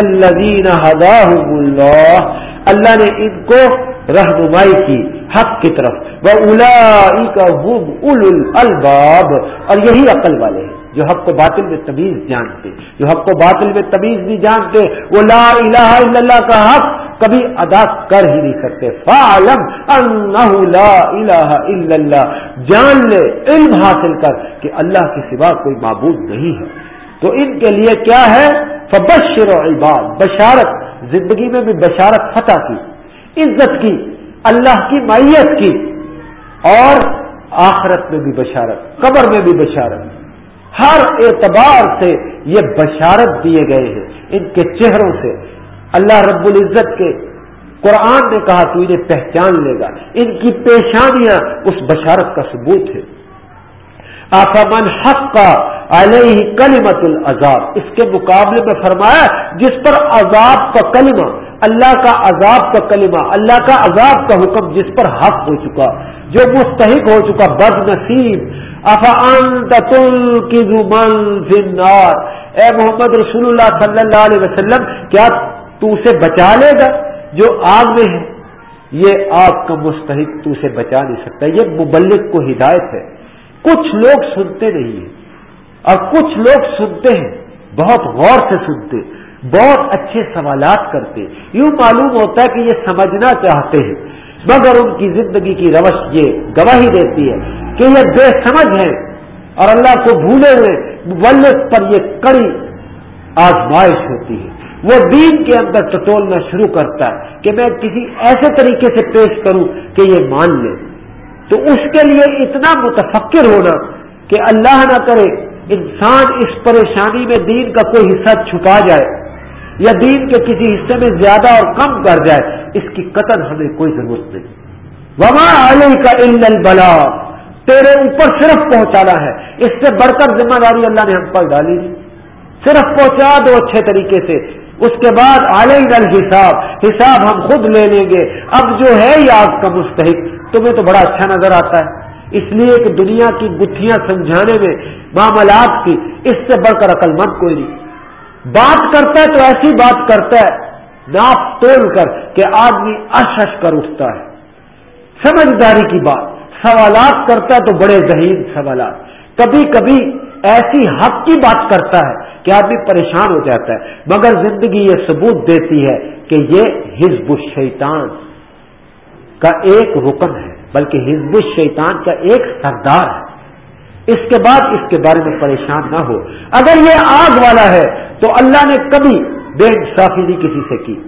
الذین هداهم اللہ۔ اللہ نے ان کو رہنمائی کی۔ حق کی طرف۔ وہ الا کا الباب اور یہی عقل والے ہیں جو حق کو باطل میں تمیز جانتے، جو حق کو باطل میں تمیز بھی جانتے۔ وہ لا الہ الا اللہ کا حق کبھی ادا کر ہی نہیں سکتے۔ فعلم انہ لا الہ الا اللہ جان لے، علم حاصل کر کہ اللہ کے سوا کوئی معبود نہیں ہے۔ تو ان کے لیے کیا ہے؟ فبشر عباد۔ بشارت، زندگی میں بھی بشارت فتح کی، عزت کی۔ اللہ کی مائیت کی اور آخرت میں بھی بشارت، قبر میں بھی بشارت۔ ہر اعتبار سے یہ بشارت دیے گئے ہیں۔ ان کے چہروں سے اللہ رب العزت کے قرآن نے کہا تو انہیں پہچان لے گا۔ ان کی پیشانیاں اس بشارت کا ثبوت ہے۔ آفامن حق کا علیہ کلمت العذاب۔ اس کے مقابلے میں فرمایا، جس پر عذاب کا کلمہ اللہ کا عذاب کا کلمہ، اللہ کا عذاب کا حکم جس پر حق ہو چکا، جو مستحق ہو چکا بد نصیب کی زبان اے محمد رسول اللہ صلی اللہ علیہ وسلم، کیا تو اسے بچا لے گا جو آگ میں ہے؟ یہ آگ کا مستحق تو اسے بچا نہیں سکتا، یہ مبلک کو ہدایت ہے۔ کچھ لوگ سنتے نہیں ہیں۔ اور کچھ لوگ سنتے ہیں، بہت غور سے سنتے بہت اچھے سوالات کرتے۔ یوں معلوم ہوتا ہے کہ یہ سمجھنا چاہتے ہیں، مگر ان کی زندگی کی روش یہ گواہی دیتی ہے کہ یہ بے سمجھ ہے اور اللہ کو بھولے ہوئے ولد پر یہ کڑی آزمائش ہوتی ہے۔ وہ دین کے اندر ٹٹولنا شروع کرتا ہے کہ میں کسی ایسے طریقے سے پیش کروں کہ یہ مان لے۔ تو اس کے لیے اتنا متفکر ہونا کہ اللہ نہ کرے انسان اس پریشانی میں دین کا کوئی حصہ چھپا جائے۔ یا دین کے کسی حصے میں زیادہ اور کم کر جائے، اس کی قطر ہمیں کوئی ضرورت نہیں۔ وما علی کا البلا تیرے اوپر صرف پہنچانا ہے۔ اس سے بڑھ کر ذمہ داری اللہ نے ہم پر ڈالی۔ صرف پہنچا دو اچھے طریقے سے۔ اس کے بعد علی نل حساب حساب ہم خود لے لیں گے۔ اب جو ہے یہ کا مستحق۔ تمہیں تو بڑا اچھا نظر آتا ہے۔ اس لیے کہ دنیا کی گتھیاں سمجھانے میں معاملات کی اس سے بڑھ کر عقل مند کوئی نہیں۔ بات کرتا ہے تو ایسی بات کرتا ہے، ناپ تول کر کہ آدمی اشش کر اٹھتا ہے۔ سمجھداری کی بات۔ سوالات کرتا ہے تو بڑے ذہین سوالات۔ کبھی کبھی ایسی حق کی بات کرتا ہے کہ آدمی پریشان ہو جاتا ہے، مگر زندگی یہ ثبوت دیتی ہے کہ یہ حزب الشیطان کا ایک رکن ہے، بلکہ حزب الشیطان کا ایک سردار ہے۔ اس کے بعد اس کے بارے میں پریشان نہ ہو۔ اگر یہ آگ والا ہے تو اللہ نے کبھی بے انصافی نہیں کسی سے کی۔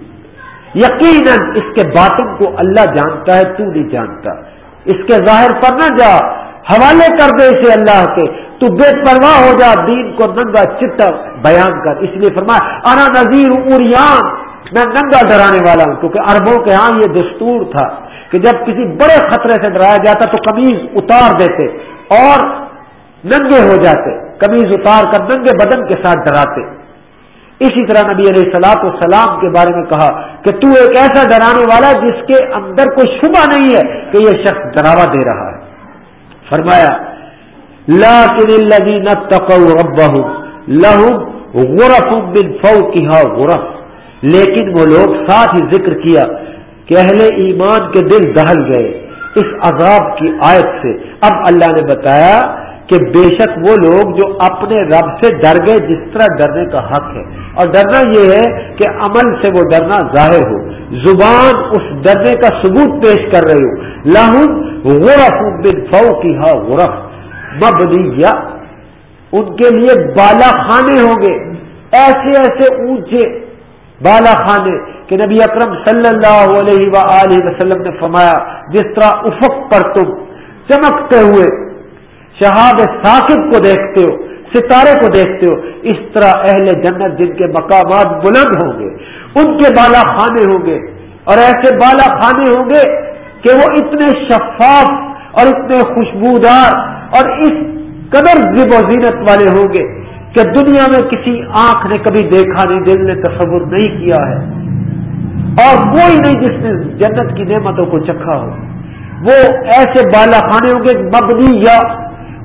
یقیناً اس کے باطن کو اللہ جانتا ہے، تو نہیں جانتا۔ اس کے ظاہر پر نہ جا، حوالے کر دے اسے اللہ کے۔ تو بے پرواہ ہو جا، دین کو ننگا چٹا بیان کر۔ اس لیے فرمایا، انا نذیر اریان میں ننگا ڈرانے والا ہوں، کیونکہ اربوں کے ہاں یہ دستور تھا کہ جب کسی بڑے خطرے سے ڈرایا جاتا تو قمیض اتار دیتے۔ اور ننگے ہو جاتے کمیز اتار کر ننگے بدن کے ساتھ ڈراتے۔ اسی طرح نبی علیہ السلاط والسلام کے بارے میں کہا کہ تو ایک ایسا ڈرانے والا جس کے اندر کوئی شبہ نہیں ہے کہ یہ شخص ڈراوا دے رہا ہے۔ فرمایا لا غرف بن فو غرف۔ لیکن وہ لوگ ساتھ ہی ذکر کیا کہ اہل ایمان کے دل دہل گئے۔ اس عذاب کی آیت سے اب اللہ نے بتایا کہ بے شک وہ لوگ جو اپنے رب سے ڈر گئے، جس طرح ڈرنے کا حق ہے۔ اور ڈرنا یہ ہے کہ عمل سے وہ ڈرنا ظاہر ہو۔ زبان اس ڈرنے کا ثبوت پیش کر رہی ہو۔ لاہم غرف بن فو کی ہا غرف۔ مبنی ان کے لیے بالا خانے ہوں گے۔ ایسے ایسے اونچے بالا خانے کہ نبی اکرم صلی اللہ علیہ و وسلم نے فرمایا، جس طرح افق پر تم چمکتے ہوئے شہاب ثاقب کو دیکھتے ہو، ستارے کو دیکھتے ہو، اس طرح اہل جنت جن کے مقامات بلند ہوں گے، ان کے بالا خانے ہوں گے، اور ایسے بالا خانے ہوں گے کہ وہ اتنے شفاف اور اتنے خوشبودار اور اس قدر زب و زینت والے ہوں گے کہ دنیا میں کسی آنکھ نے کبھی دیکھا نہیں، دل نے تصور نہیں کیا ہے۔ اور کوئی نہیں جس نے جنت کی نعمتوں کو چکھا ہو۔ وہ ایسے بالا خانے ہوں گے، مبنی یا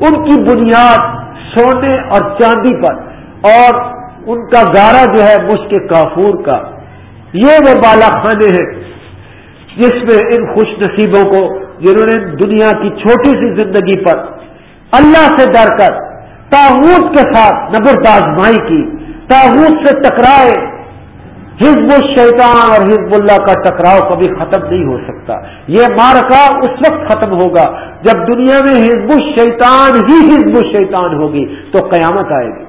ان کی بنیاد سونے اور چاندی پر اور ان کا گارا جو ہے مشک کافور کا۔ یہ وہ بالا خانے ہیں جس میں ان خوش نصیبوں کو جنہوں نے دنیا کی چھوٹی سی زندگی پر اللہ سے ڈر کر تاحود کے ساتھ نبرد آزمائی کی تاحود سے ٹکرائے حزب الشیطان اور حزب اللہ کا ٹکراؤ کبھی ختم نہیں ہو سکتا۔ یہ مارکا اس وقت ختم ہوگا جب دنیا میں حزب الشیطان ہی حزب الشیطان ہوگی تو قیامت آئے گی۔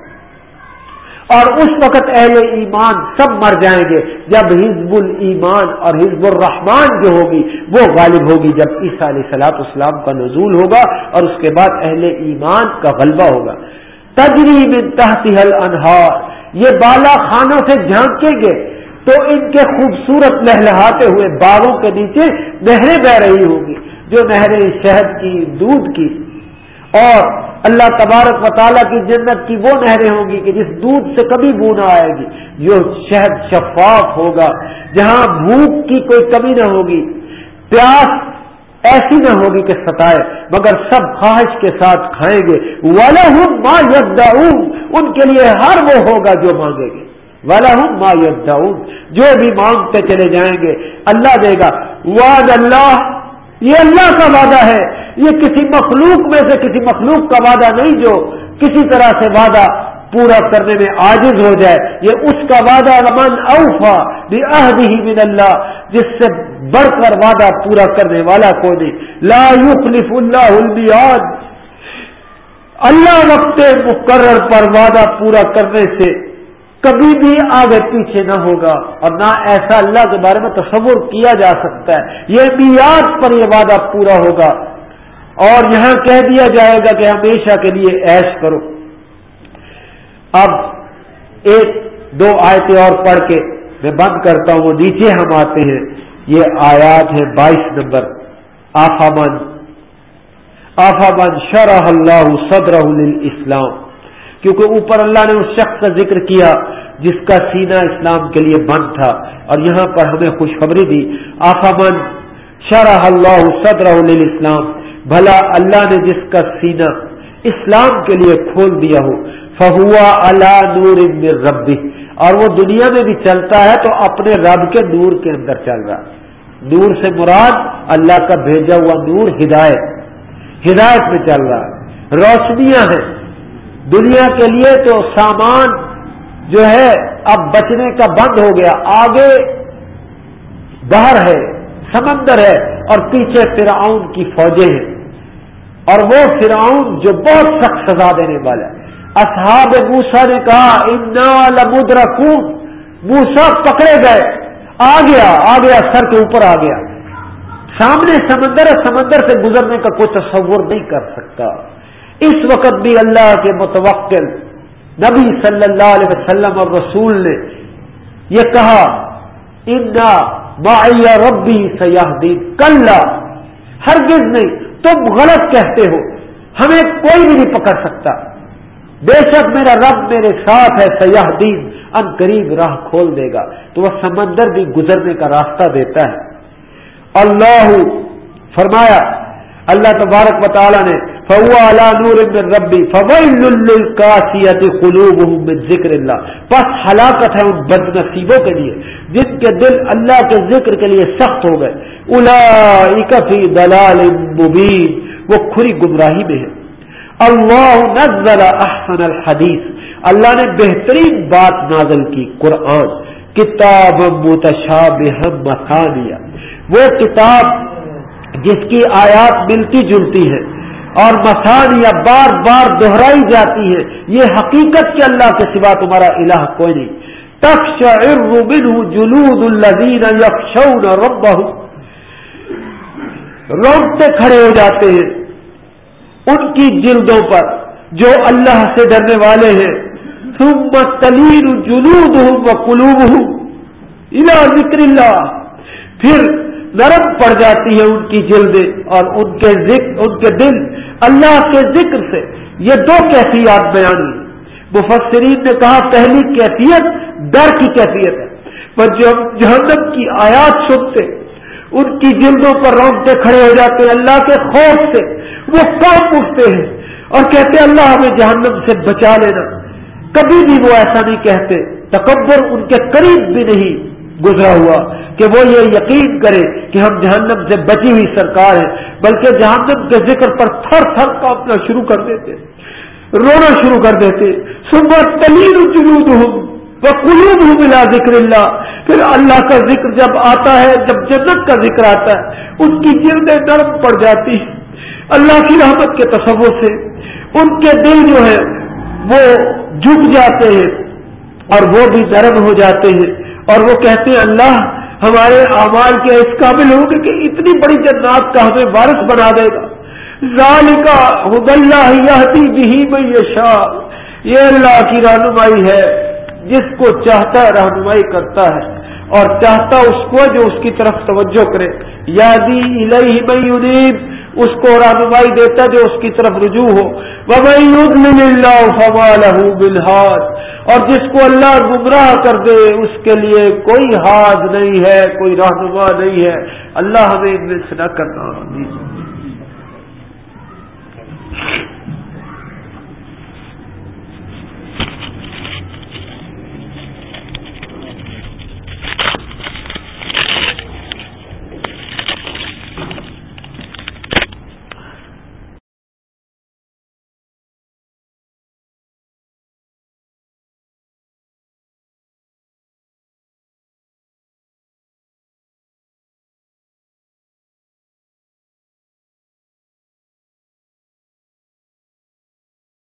اور اس وقت اہل ایمان سب مر جائیں گے۔ جب حزب الایمان اور حزب الرحمان جو ہوگی، وہ غالب ہوگی۔ جب عیسیٰ علیہ سلاط اسلام کا نزول ہوگا اور اس کے بعد اہل ایمان کا غلبہ ہوگا۔ تجریب تحتی حل انہار یہ بالا خانوں سے جھانکیں گے۔ تو ان کے خوبصورت لہلہاتے ہوئے باغوں کے نیچے نہریں بہ رہی ہوگی، جو نہریں شہد کی، دودھ کی۔ اور اللہ تبارک و تعالیٰ کی جنت کی وہ نہریں ہوں گی کہ جس دودھ سے کبھی بو نہ آئے گی، جو شہد شفاف ہوگا، جہاں بھوک کی کوئی کمی نہ ہوگی، پیاس ایسی نہ ہوگی کہ ستائے، مگر سب خواہش کے ساتھ کھائیں گے۔ والا ہوں ماں ان کے لیے ہر وہ ہوگا جو مانگے گے۔ والا ہوں ما جو بھی مانگتے چلے جائیں گے، اللہ دے گا۔ وعد اللہ، یہ اللہ کا وعدہ ہے۔ یہ کسی مخلوق میں سے کسی مخلوق کا وعدہ نہیں جو کسی طرح سے وعدہ پورا کرنے میں عاجز ہو جائے۔ یہ اس کا وعدہ من اوفا بھی من اللہ، جس سے بڑھ کر وعدہ پورا کرنے والا کو نہیں۔ لا يخلف اللہ المیاد اللہ وقت مقرر پر وعدہ پورا کرنے سے کبھی بھی آگے پیچھے نہ ہوگا اور نہ ایسا اللہ کے بارے میں تصور کیا جا سکتا ہے۔ یہ میاد پر یہ وعدہ پورا ہوگا۔ اور یہاں کہہ دیا جائے گا کہ ہمیشہ کے لیے ایش کرو۔ اب ایک دو آیتیں اور پڑھ کے میں بند کرتا ہوں۔ وہ نیچے ہم آتے ہیں۔ یہ آیات ہے بائیس نمبر۔ آفامن۔ آفامن شرح اللہ صدر اسلام کیونکہ اوپر اللہ نے اس شخص کا ذکر کیا جس کا سینہ اسلام کے لیے بند تھا اور یہاں پر ہمیں خوشخبری دی۔ آفامن شرح اللہ صدر اسلام بھلا اللہ نے جس کا سینہ اسلام کے لیے کھول دیا ہو، فہوا اللہ نور ربی اور وہ دنیا میں بھی چلتا ہے تو اپنے رب کے نور کے اندر چل رہا۔ نور سے مراد اللہ کا بھیجا ہوا نور ہدایت۔ ہدایت میں چل رہا۔ ہے روشنیاں ہیں۔ دنیا کے لیے تو سامان جو ہے اب بچنے کا بند ہو گیا، آگے باہر ہے، سمندر ہے اور پیچھے فرعون کی فوجیں ہیں۔ اور وہ فرعون جو بہت سخت سزا دینے والا ہے۔ اصحاب موسا نے کہا، انا لمدر موسا پکڑے گئے۔ آ گیا آ گیا سر کے اوپر آ گیا۔ سامنے سمندر ہے، سمندر سے گزرنے کا کوئی تصور نہیں کر سکتا۔ اس وقت بھی اللہ کے متوقل نبی صلی اللہ علیہ وسلم اور رسول نے یہ کہا، انا معیہ ربی سیاح دین کل ہرگز نہیں، تم غلط کہتے ہو، ہمیں کوئی بھی نہیں پکڑ سکتا۔ بے شک میرا رب میرے ساتھ ہے سیاح دین ان قریب راہ کھول دے گا۔ تو وہ سمندر بھی گزرنے کا راستہ دیتا ہے۔ اللہ فرمایا اللہ تبارک و تعالیٰ نے فوا نور ربی فویل ذکر اللہ بس ہلاکت ہے ان بد نصیبوں کے لیے جن کے دل اللہ کے ذکر کے لیے سخت ہو گئے۔ الا دلال مبین، وہ کھری گمراہی میں ہے۔ اللہ نزل احسن الحدیث۔ اللہ نے بہترین بات نازل کی، قرآن۔ کتاب متشابہ مثانیہ وہ کتاب جس کی آیات ملتی جلتی ہے اور مسانیہ بار بار دہرائی جاتی ہے، یہ حقیقت کے اللہ کے سوا تمہارا الہ کوئی نہیں۔ تخشعر منه جلود الذين يخشون ربهم۔ روتے کھڑے ہو جاتے ہیں ان کی جلدوں پر جو اللہ سے ڈرنے والے ہیں۔ ثم تلین جلودهم وقلوبهم الى ذکر اللہ پھر نرم پڑ جاتی ہے ان کی جلدیں اور ان کے ذکر ان کے دل اللہ کے ذکر سے۔ یہ دو کیفیات بیانی مفسرین نے کہا، پہلی کیفیت ڈر کی کیفیت ہے۔ پر جب جہنم کی آیات سنتے، ان کی جلدوں پر رونگتے کھڑے ہو جاتے ہیں اللہ کے خوف سے۔ وہ کام اٹھتے ہیں اور کہتے اللہ ہمیں جہنم سے بچا لینا۔ کبھی بھی وہ ایسا نہیں کہتے۔ تکبر ان کے قریب بھی نہیں۔ گزرا ہوا کہ وہ یہ یقین کرے کہ ہم جہنم سے بچی ہوئی سرکار ہے بلکہ جہنم کے ذکر پر تھر تھر کاپنا شروع کر دیتے، رونا شروع کر دیتے۔ صبح تلیر جلود ہوں وہ قلوب ہوں ملا ذکر اللہ۔ پھر اللہ کا ذکر جب آتا ہے، جب جنت کا ذکر آتا ہے، اس کی جلدیں نرم پڑ جاتی اللہ کی رحمت کے تصور سے ان کے دل جو ہے وہ جھک جاتے ہیں اور وہ بھی نرم ہو جاتے ہیں۔ اور وہ کہتے ہیں، اللہ ہمارے اعمال کے اس قابل ہوں گے کہ اتنی بڑی جنات کا ہمیں وارث بنا دے گا۔ ذالکا حد اللہ بھی میں یہ یہ اللہ کی رہنمائی ہے، جس کو چاہتا ہے رہنمائی کرتا ہے۔ اور چاہتا اس کو جو اس کی طرف توجہ کرے۔ یادی الہی میں اس کو رہنمائی دیتا جو اس کی طرف رجوع ہو۔ بلحاظ اور جس کو اللہ گمراہ کر دے، اس کے لیے کوئی ہاتھ نہیں ہے، کوئی رہنما نہیں ہے۔ اللہ ہمیں ان میں سے نہ کرنا۔